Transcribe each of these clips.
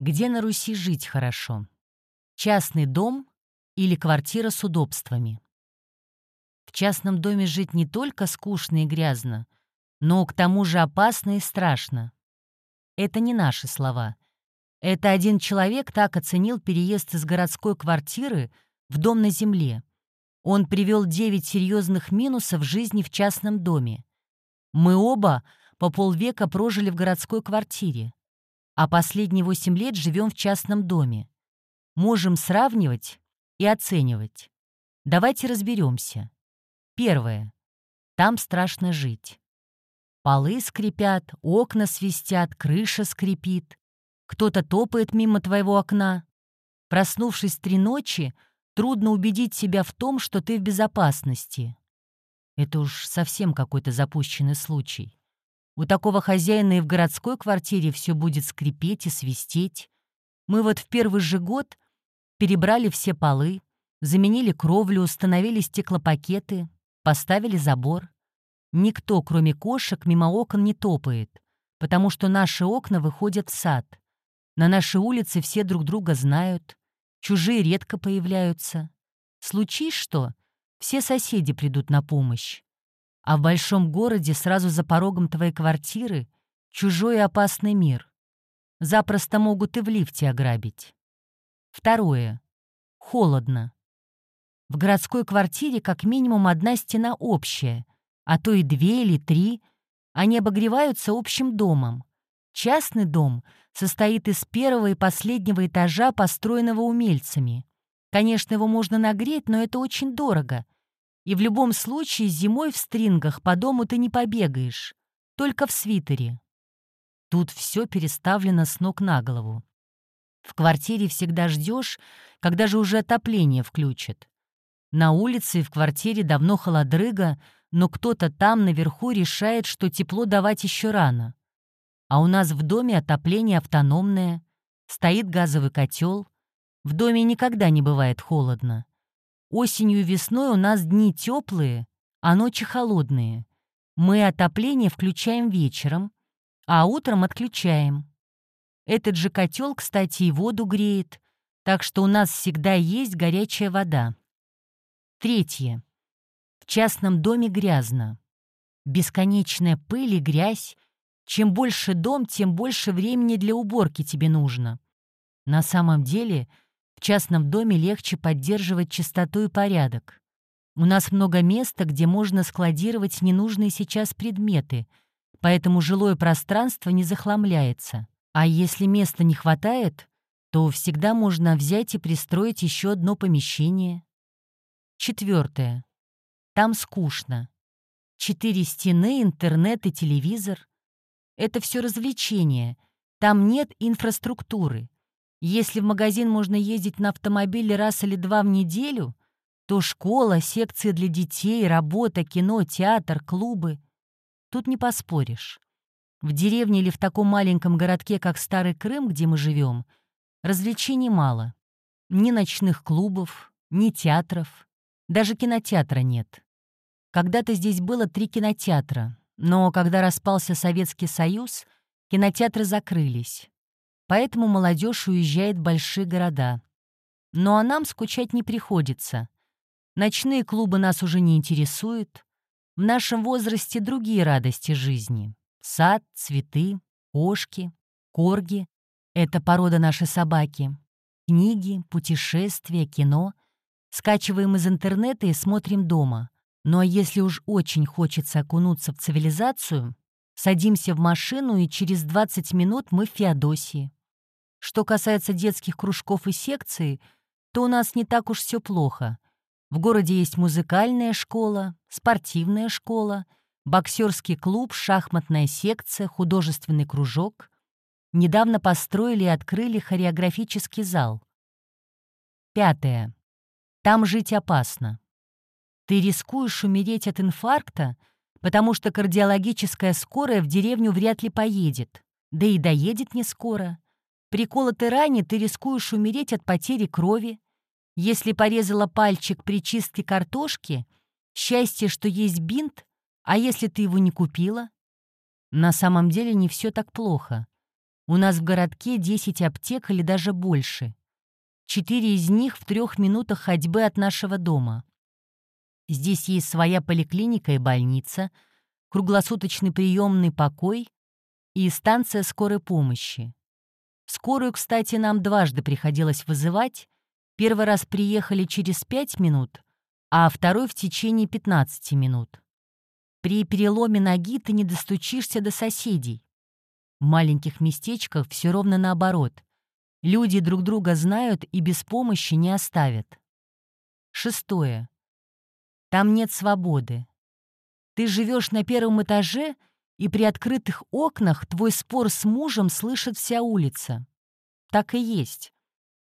Где на Руси жить хорошо? Частный дом или квартира с удобствами? В частном доме жить не только скучно и грязно, но к тому же опасно и страшно. Это не наши слова. Это один человек так оценил переезд из городской квартиры в дом на земле. Он привел девять серьезных минусов жизни в частном доме. Мы оба по полвека прожили в городской квартире, а последние восемь лет живем в частном доме. Можем сравнивать и оценивать. Давайте разберемся. Первое. Там страшно жить. Полы скрипят, окна свистят, крыша скрипит. Кто-то топает мимо твоего окна. Проснувшись три ночи, Трудно убедить себя в том, что ты в безопасности. Это уж совсем какой-то запущенный случай. У такого хозяина и в городской квартире все будет скрипеть и свистеть. Мы вот в первый же год перебрали все полы, заменили кровлю, установили стеклопакеты, поставили забор. Никто, кроме кошек, мимо окон не топает, потому что наши окна выходят в сад. На нашей улице все друг друга знают. Чужие редко появляются. Случись что, все соседи придут на помощь. А в большом городе сразу за порогом твоей квартиры чужой и опасный мир. Запросто могут и в лифте ограбить. Второе. Холодно. В городской квартире как минимум одна стена общая, а то и две или три. Они обогреваются общим домом. Частный дом состоит из первого и последнего этажа, построенного умельцами. Конечно, его можно нагреть, но это очень дорого. И в любом случае зимой в стрингах по дому ты не побегаешь, только в свитере. Тут все переставлено с ног на голову. В квартире всегда ждешь, когда же уже отопление включат. На улице и в квартире давно холодрыга, но кто-то там наверху решает, что тепло давать еще рано. А у нас в доме отопление автономное, стоит газовый котел. В доме никогда не бывает холодно. Осенью и весной у нас дни теплые, а ночи холодные. Мы отопление включаем вечером, а утром отключаем. Этот же котел, кстати, и воду греет, так что у нас всегда есть горячая вода. Третье. В частном доме грязно. Бесконечная пыль и грязь чем больше дом, тем больше времени для уборки тебе нужно. На самом деле, в частном доме легче поддерживать чистоту и порядок. У нас много места, где можно складировать ненужные сейчас предметы, поэтому жилое пространство не захламляется. А если места не хватает, то всегда можно взять и пристроить еще одно помещение. Четвертое. Там скучно. Четыре стены, интернет и телевизор. Это все развлечение. Там нет инфраструктуры. Если в магазин можно ездить на автомобиле раз или два в неделю, то школа, секции для детей, работа, кино, театр, клубы. Тут не поспоришь. В деревне или в таком маленьком городке, как Старый Крым, где мы живем, развлечений мало. Ни ночных клубов, ни театров. Даже кинотеатра нет. Когда-то здесь было три кинотеатра, но когда распался Советский Союз, кинотеатры закрылись. Поэтому молодежь уезжает в большие города. Ну а нам скучать не приходится. Ночные клубы нас уже не интересуют. В нашем возрасте другие радости жизни. Сад, цветы, кошки, корги — это порода нашей собаки. Книги, путешествия, кино. Скачиваем из интернета и смотрим дома — ну а если уж очень хочется окунуться в цивилизацию, садимся в машину, и через 20 минут мы в Феодосии. Что касается детских кружков и секций, то у нас не так уж все плохо. В городе есть музыкальная школа, спортивная школа, боксерский клуб, шахматная секция, художественный кружок. Недавно построили и открыли хореографический зал. Пятое. Там жить опасно. Ты рискуешь умереть от инфаркта, потому что кардиологическая скорая в деревню вряд ли поедет. Да и доедет не скоро. При колотой ране ты рискуешь умереть от потери крови. Если порезала пальчик при чистке картошки, счастье, что есть бинт, а если ты его не купила? На самом деле не все так плохо. У нас в городке 10 аптек или даже больше. Четыре из них в трех минутах ходьбы от нашего дома. Здесь есть своя поликлиника и больница, круглосуточный приемный покой и станция скорой помощи. Скорую, кстати, нам дважды приходилось вызывать. Первый раз приехали через пять минут, а второй в течение 15 минут. При переломе ноги ты не достучишься до соседей. В маленьких местечках все ровно наоборот. Люди друг друга знают и без помощи не оставят. Шестое. Там нет свободы. Ты живешь на первом этаже, и при открытых окнах твой спор с мужем слышит вся улица. Так и есть.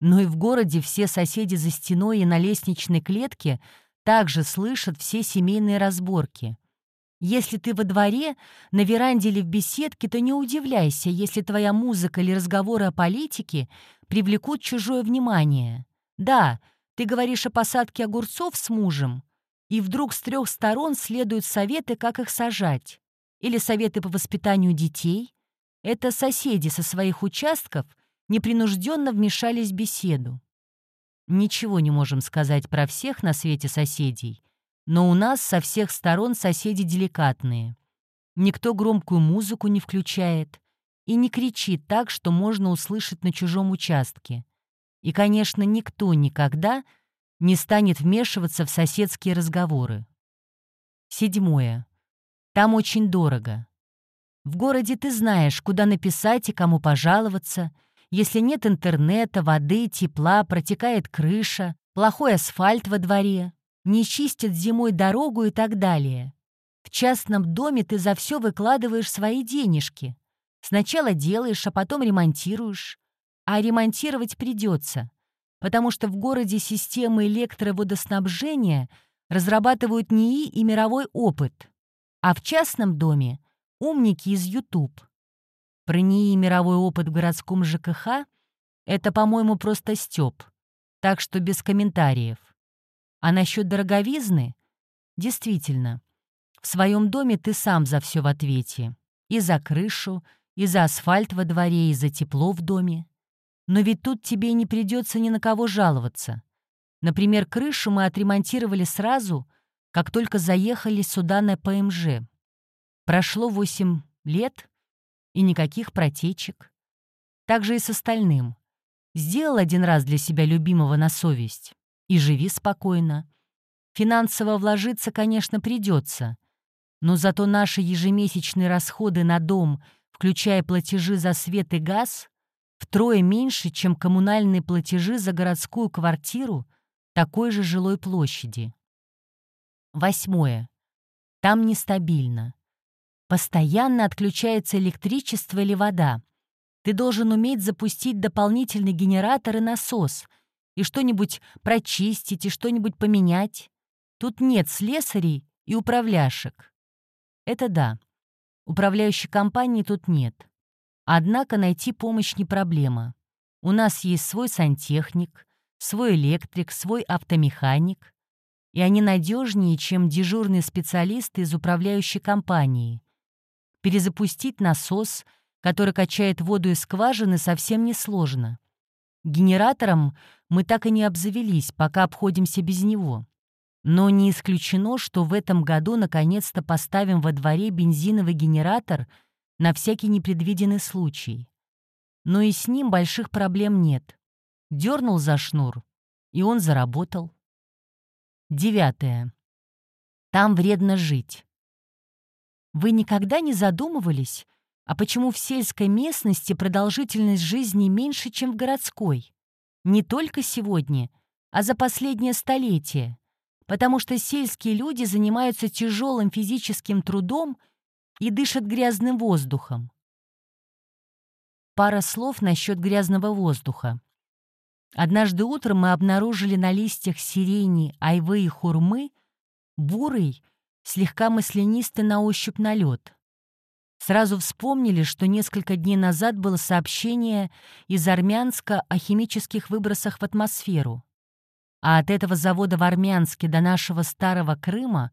Но и в городе все соседи за стеной и на лестничной клетке также слышат все семейные разборки. Если ты во дворе, на веранде или в беседке, то не удивляйся, если твоя музыка или разговоры о политике привлекут чужое внимание. Да, ты говоришь о посадке огурцов с мужем, и вдруг с трех сторон следуют советы, как их сажать. Или советы по воспитанию детей. Это соседи со своих участков непринужденно вмешались в беседу. Ничего не можем сказать про всех на свете соседей, но у нас со всех сторон соседи деликатные. Никто громкую музыку не включает и не кричит так, что можно услышать на чужом участке. И, конечно, никто никогда не станет вмешиваться в соседские разговоры. Седьмое. Там очень дорого. В городе ты знаешь, куда написать и кому пожаловаться. Если нет интернета, воды, тепла, протекает крыша, плохой асфальт во дворе, не чистят зимой дорогу и так далее. В частном доме ты за все выкладываешь свои денежки. Сначала делаешь, а потом ремонтируешь. А ремонтировать придется потому что в городе системы электроводоснабжения разрабатывают НИИ и мировой опыт, а в частном доме — умники из YouTube. Про НИИ мировой опыт в городском ЖКХ — это, по-моему, просто стёб, так что без комментариев. А насчет дороговизны — действительно, в своем доме ты сам за все в ответе. И за крышу, и за асфальт во дворе, и за тепло в доме. Но ведь тут тебе не придется ни на кого жаловаться. Например, крышу мы отремонтировали сразу, как только заехали сюда на ПМЖ. Прошло 8 лет, и никаких протечек. Так же и с остальным. Сделал один раз для себя любимого на совесть и живи спокойно. Финансово вложиться, конечно, придется, но зато наши ежемесячные расходы на дом, включая платежи за свет и газ, втрое меньше, чем коммунальные платежи за городскую квартиру такой же жилой площади. Восьмое. Там нестабильно. Постоянно отключается электричество или вода. Ты должен уметь запустить дополнительный генератор и насос, и что-нибудь прочистить, и что-нибудь поменять. Тут нет слесарей и управляшек. Это да. Управляющей компании тут нет. Однако найти помощь не проблема. У нас есть свой сантехник, свой электрик, свой автомеханик, и они надежнее, чем дежурные специалисты из управляющей компании. Перезапустить насос, который качает воду из скважины, совсем несложно. Генератором мы так и не обзавелись, пока обходимся без него. Но не исключено, что в этом году наконец-то поставим во дворе бензиновый генератор — на всякий непредвиденный случай. Но и с ним больших проблем нет. Дернул за шнур, и он заработал. Девятое. Там вредно жить. Вы никогда не задумывались, а почему в сельской местности продолжительность жизни меньше, чем в городской? Не только сегодня, а за последнее столетие. Потому что сельские люди занимаются тяжелым физическим трудом и дышат грязным воздухом. Пара слов насчет грязного воздуха. Однажды утром мы обнаружили на листьях сирени, айвы и хурмы бурый, слегка маслянистый на ощупь налет. Сразу вспомнили, что несколько дней назад было сообщение из Армянска о химических выбросах в атмосферу. А от этого завода в Армянске до нашего старого Крыма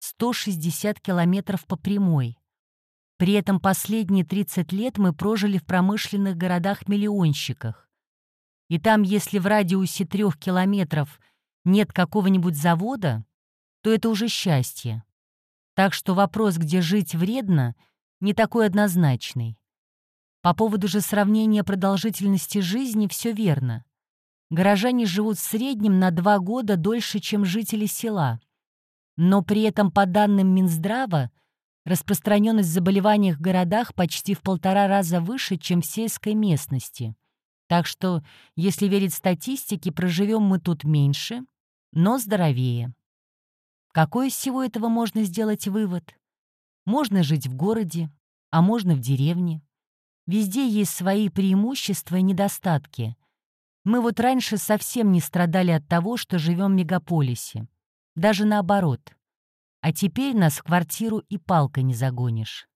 160 километров по прямой. При этом последние 30 лет мы прожили в промышленных городах-миллионщиках. И там, если в радиусе трех километров нет какого-нибудь завода, то это уже счастье. Так что вопрос, где жить вредно, не такой однозначный. По поводу же сравнения продолжительности жизни все верно. Горожане живут в среднем на два года дольше, чем жители села. Но при этом, по данным Минздрава, распространенность заболеваний в городах почти в полтора раза выше, чем в сельской местности. Так что, если верить статистике, проживем мы тут меньше, но здоровее. Какой из всего этого можно сделать вывод? Можно жить в городе, а можно в деревне. Везде есть свои преимущества и недостатки. Мы вот раньше совсем не страдали от того, что живем в мегаполисе. Даже наоборот. А теперь нас в квартиру и палкой не загонишь.